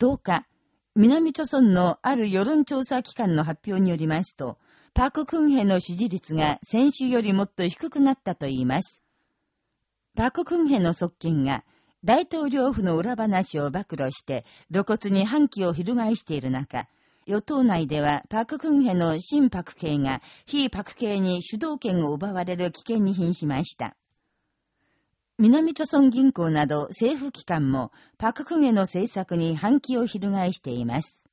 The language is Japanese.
10日、南朝村のある世論調査機関の発表によりますと、パククンヘの支持率が先週よりもっと低くなったと言います。パククンヘの側近が、大統領府の裏話を暴露して、露骨に反旗を翻している中、与党内ではパククンヘの新パク系が非パク系に主導権を奪われる危険に瀕しました。南朝村銀行など政府機関もパククゲの政策に反旗を翻しています。